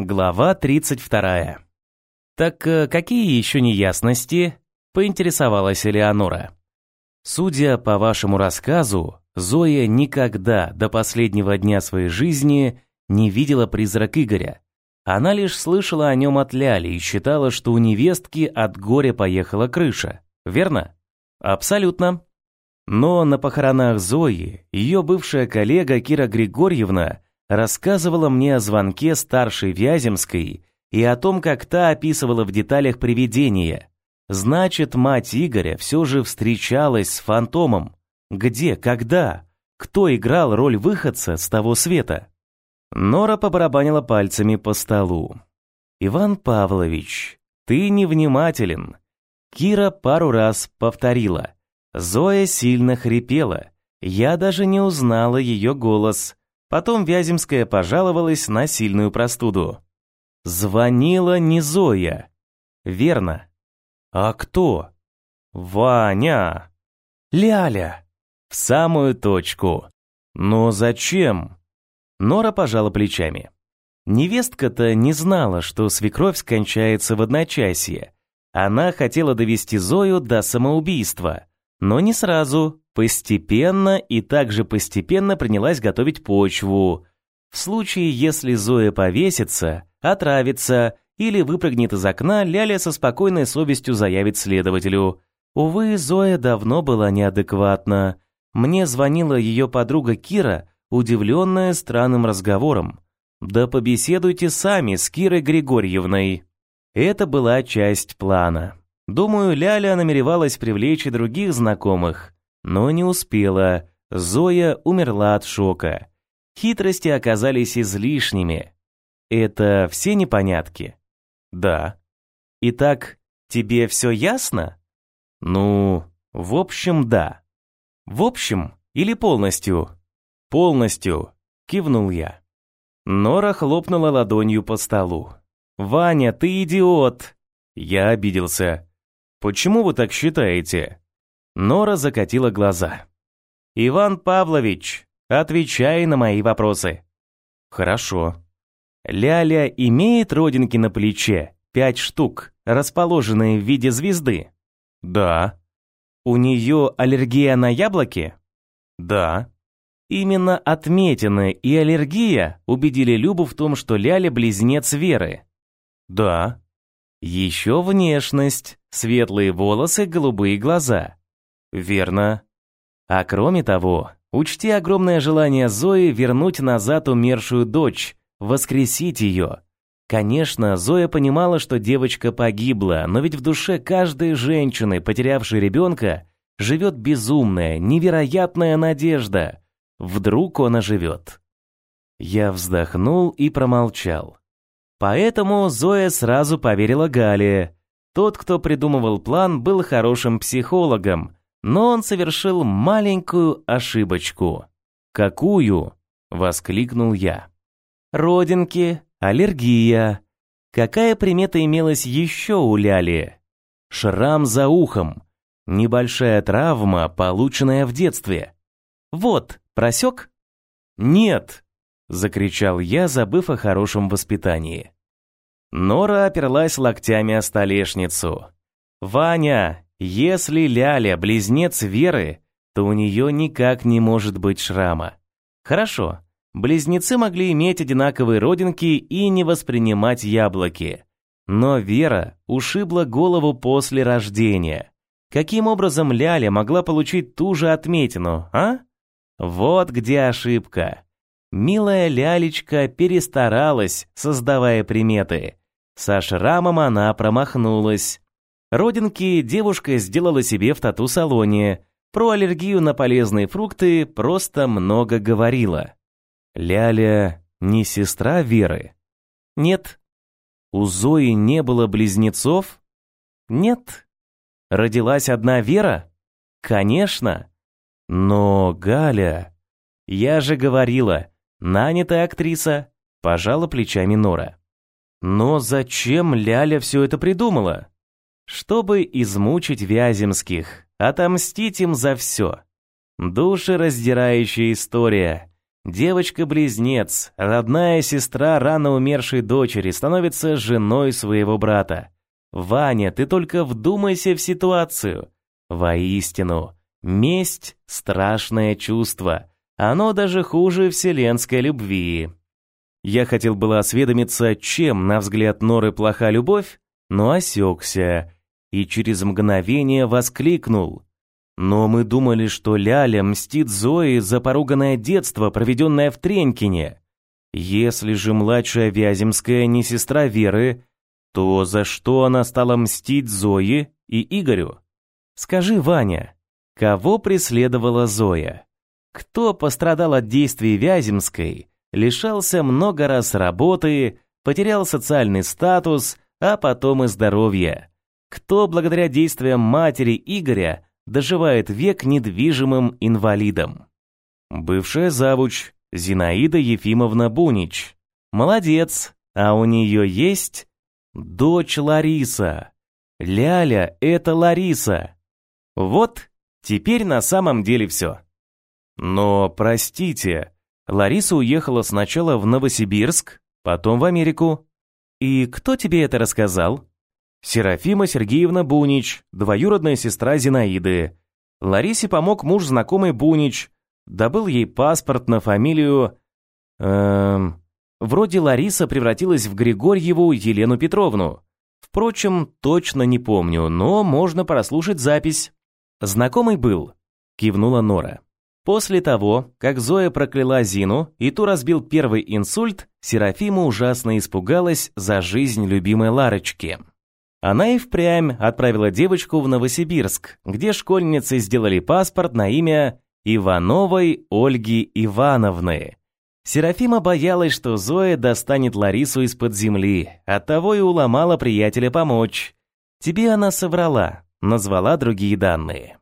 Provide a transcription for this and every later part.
Глава 32. «Так э, какие еще неясности?» — поинтересовалась Элеонора. «Судя по вашему рассказу, Зоя никогда до последнего дня своей жизни не видела призрак Игоря. Она лишь слышала о нем от Ляли и считала, что у невестки от горя поехала крыша. Верно?» «Абсолютно», но на похоронах Зои ее бывшая коллега Кира Григорьевна рассказывала мне о звонке старшей Вяземской и о том, как та описывала в деталях привидение. Значит, мать Игоря все же встречалась с фантомом. Где, когда? Кто играл роль выходца с того света? Нора побарабанила пальцами по столу. «Иван Павлович, ты невнимателен». Кира пару раз повторила. Зоя сильно хрипела. Я даже не узнала ее голос. Потом Вяземская пожаловалась на сильную простуду. Звонила не Зоя. Верно. А кто? Ваня. Ляля. В самую точку. Но зачем? Нора пожала плечами. Невестка-то не знала, что свекровь скончается в одночасье. Она хотела довести Зою до самоубийства, но не сразу, Постепенно и также постепенно принялась готовить почву. В случае, если Зоя повесится, отравится или выпрыгнет из окна, Ляля со спокойной совестью заявит следователю. Увы, Зоя давно была неадекватна. Мне звонила ее подруга Кира, удивленная странным разговором. «Да побеседуйте сами с Кирой Григорьевной». Это была часть плана. Думаю, Ляля намеревалась привлечь и других знакомых. Но не успела. Зоя умерла от шока. Хитрости оказались излишними. Это все непонятки? Да. Итак, тебе все ясно? Ну, в общем, да. В общем или полностью? Полностью, кивнул я. Нора хлопнула ладонью по столу. «Ваня, ты идиот!» Я обиделся. «Почему вы так считаете?» Нора закатила глаза. «Иван Павлович, отвечай на мои вопросы». «Хорошо». «Ляля имеет родинки на плече, пять штук, расположенные в виде звезды?» «Да». «У нее аллергия на яблоки?» «Да». Именно отметины и аллергия убедили Любу в том, что Ляля близнец Веры. Да. Еще внешность, светлые волосы, голубые глаза. Верно. А кроме того, учти огромное желание Зои вернуть назад умершую дочь, воскресить ее. Конечно, Зоя понимала, что девочка погибла, но ведь в душе каждой женщины, потерявшей ребенка, живет безумная, невероятная надежда. Вдруг он оживет. Я вздохнул и промолчал. Поэтому Зоя сразу поверила Гале. Тот, кто придумывал план, был хорошим психологом, но он совершил маленькую ошибочку. «Какую?» — воскликнул я. «Родинки, аллергия. Какая примета имелась еще у Ляли? Шрам за ухом. Небольшая травма, полученная в детстве. Вот, просек?» «Нет!» — закричал я, забыв о хорошем воспитании. Нора оперлась локтями о столешницу. «Ваня, если Ляля близнец Веры, то у нее никак не может быть шрама. Хорошо, близнецы могли иметь одинаковые родинки и не воспринимать яблоки. Но Вера ушибла голову после рождения. Каким образом Ляля могла получить ту же отметину, а? Вот где ошибка. Милая Лялечка перестаралась, создавая приметы. Со шрамом она промахнулась. Родинки девушка сделала себе в тату-салоне. Про аллергию на полезные фрукты просто много говорила. Ляля не сестра Веры? Нет. У Зои не было близнецов? Нет. Родилась одна Вера? Конечно. Но Галя... Я же говорила, нанятая актриса, пожала плечами Нора. Но зачем Ляля все это придумала? Чтобы измучить Вяземских, отомстить им за все. Душераздирающая история. Девочка-близнец, родная сестра рано умершей дочери, становится женой своего брата. Ваня, ты только вдумайся в ситуацию. Воистину, месть – страшное чувство. Оно даже хуже вселенской любви. Я хотел было осведомиться, чем, на взгляд Норы, плоха любовь, но осекся и через мгновение воскликнул. Но мы думали, что Ляля мстит Зои за поруганное детство, проведенное в Тренькине. Если же младшая Вяземская не сестра Веры, то за что она стала мстить Зое и Игорю? Скажи, Ваня, кого преследовала Зоя? Кто пострадал от действий Вяземской, лишался много раз работы, потерял социальный статус, а потом и здоровье? Кто благодаря действиям матери Игоря доживает век недвижимым инвалидом? Бывшая завуч Зинаида Ефимовна Бунич. Молодец, а у нее есть дочь Лариса. Ляля — это Лариса. Вот, теперь на самом деле все. Но, простите, Лариса уехала сначала в Новосибирск, потом в Америку. И кто тебе это рассказал? Серафима Сергеевна Бунич, двоюродная сестра Зинаиды. Ларисе помог муж знакомый Бунич, добыл ей паспорт на фамилию... Эм... Вроде Лариса превратилась в Григорьеву Елену Петровну. Впрочем, точно не помню, но можно прослушать запись. Знакомый был, кивнула Нора. После того, как Зоя прокляла Зину и ту разбил первый инсульт, Серафима ужасно испугалась за жизнь любимой Ларочки. Она и впрямь отправила девочку в Новосибирск, где школьницы сделали паспорт на имя Ивановой Ольги Ивановны. Серафима боялась, что Зоя достанет Ларису из-под земли, оттого и уломала приятеля помочь. Тебе она соврала, назвала другие данные.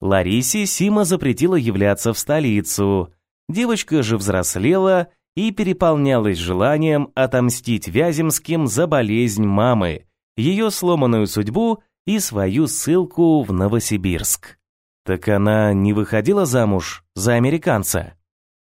Ларисе Сима запретила являться в столицу. Девочка же взрослела и переполнялась желанием отомстить Вяземским за болезнь мамы, ее сломанную судьбу и свою ссылку в Новосибирск. Так она не выходила замуж за американца?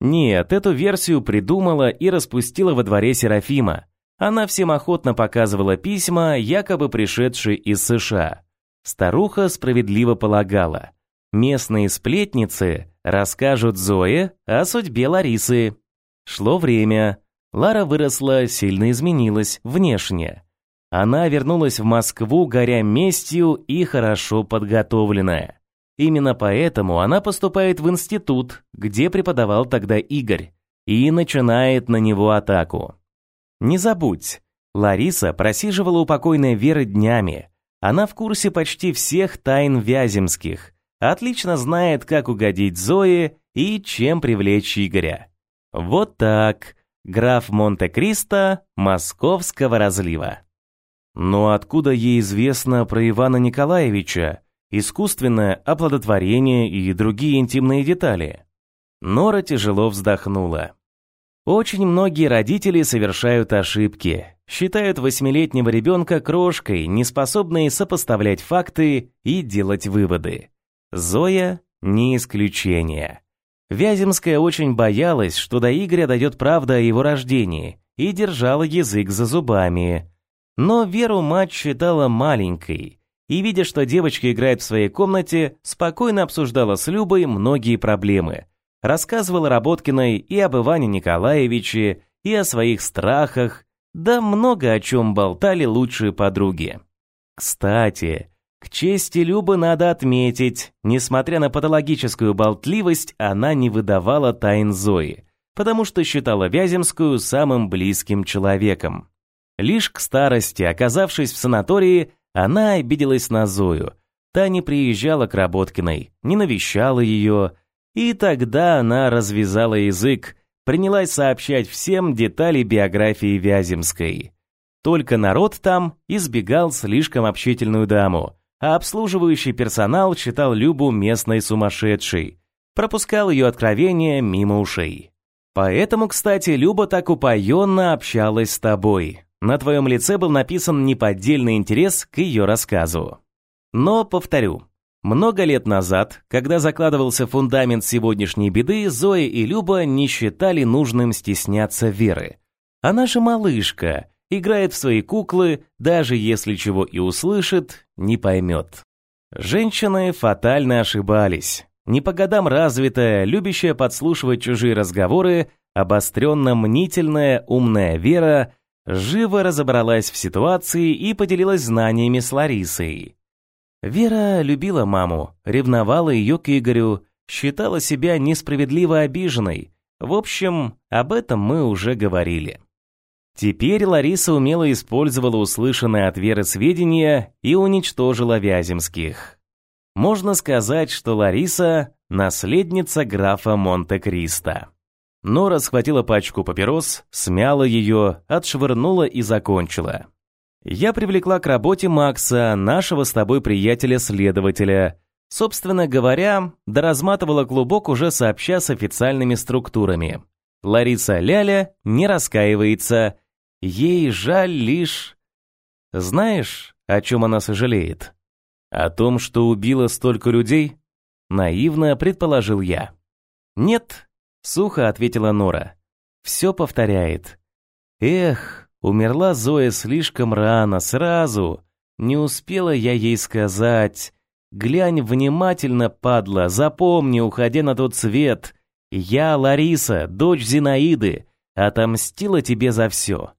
Нет, эту версию придумала и распустила во дворе Серафима. Она всем охотно показывала письма, якобы пришедшие из США. Старуха справедливо полагала, местные сплетницы расскажут Зое о судьбе Ларисы. Шло время. Лара выросла, сильно изменилась внешне. Она вернулась в Москву, горя местью и хорошо подготовленная. Именно поэтому она поступает в институт, где преподавал тогда Игорь, и начинает на него атаку. Не забудь, Лариса просиживала у покойной Веры днями. Она в курсе почти всех тайн Вяземских, отлично знает, как угодить Зое и чем привлечь Игоря. Вот так, граф Монте-Кристо московского разлива. Но откуда ей известно про Ивана Николаевича, искусственное оплодотворение и другие интимные детали? Нора тяжело вздохнула. Очень многие родители совершают ошибки, считают восьмилетнего ребенка крошкой, неспособной сопоставлять факты и делать выводы. Зоя не исключение. Вяземская очень боялась, что до Игоря дойдет правда о его рождении, и держала язык за зубами. Но Веру мать считала маленькой, и, видя, что девочка играет в своей комнате, спокойно обсуждала с Любой многие проблемы. Рассказывала Работкиной и об Иване Николаевиче, и о своих страхах, да много о чем болтали лучшие подруги. Кстати, к чести Любы надо отметить, несмотря на патологическую болтливость, она не выдавала тайн Зои, потому что считала Вяземскую самым близким человеком. Лишь к старости, оказавшись в санатории, она обиделась на Зою. Та не приезжала к Работкиной, не навещала ее. И тогда она развязала язык, принялась сообщать всем детали биографии Вяземской. Только народ там избегал слишком общительную даму, а обслуживающий персонал считал Любу местной сумасшедшей, пропускал ее откровения мимо ушей. Поэтому, кстати, Люба так упоенно общалась с тобой. На твоем лице был написан неподдельный интерес к ее рассказу. Но, повторю, Много лет назад, когда закладывался фундамент сегодняшней беды, Зоя и Люба не считали нужным стесняться Веры. Она же малышка, играет в свои куклы, даже если чего и услышит, не поймет. Женщины фатально ошибались. Не по годам развитая, любящая подслушивать чужие разговоры, обостренно мнительная, умная Вера живо разобралась в ситуации и поделилась знаниями с Ларисой. Вера любила маму, ревновала ее к Игорю, считала себя несправедливо обиженной. В общем, об этом мы уже говорили. Теперь Лариса умело использовала услышанное от Веры сведения и уничтожила Вяземских. Можно сказать, что Лариса – наследница графа Монте-Кристо. Нора схватила пачку папирос, смяла ее, отшвырнула и закончила. Я привлекла к работе Макса, нашего с тобой приятеля-следователя. Собственно говоря, доразматывала клубок уже сообща с официальными структурами. Лариса Ляля не раскаивается. Ей жаль лишь... Знаешь, о чем она сожалеет? О том, что убила столько людей? Наивно предположил я. Нет, сухо ответила Нора. Все повторяет. Эх, Умерла Зоя слишком рано, сразу. Не успела я ей сказать. Глянь внимательно, падла, запомни, уходя на тот свет. Я, Лариса, дочь Зинаиды, отомстила тебе за все.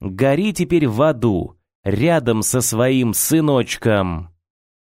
Гори теперь в аду, рядом со своим сыночком.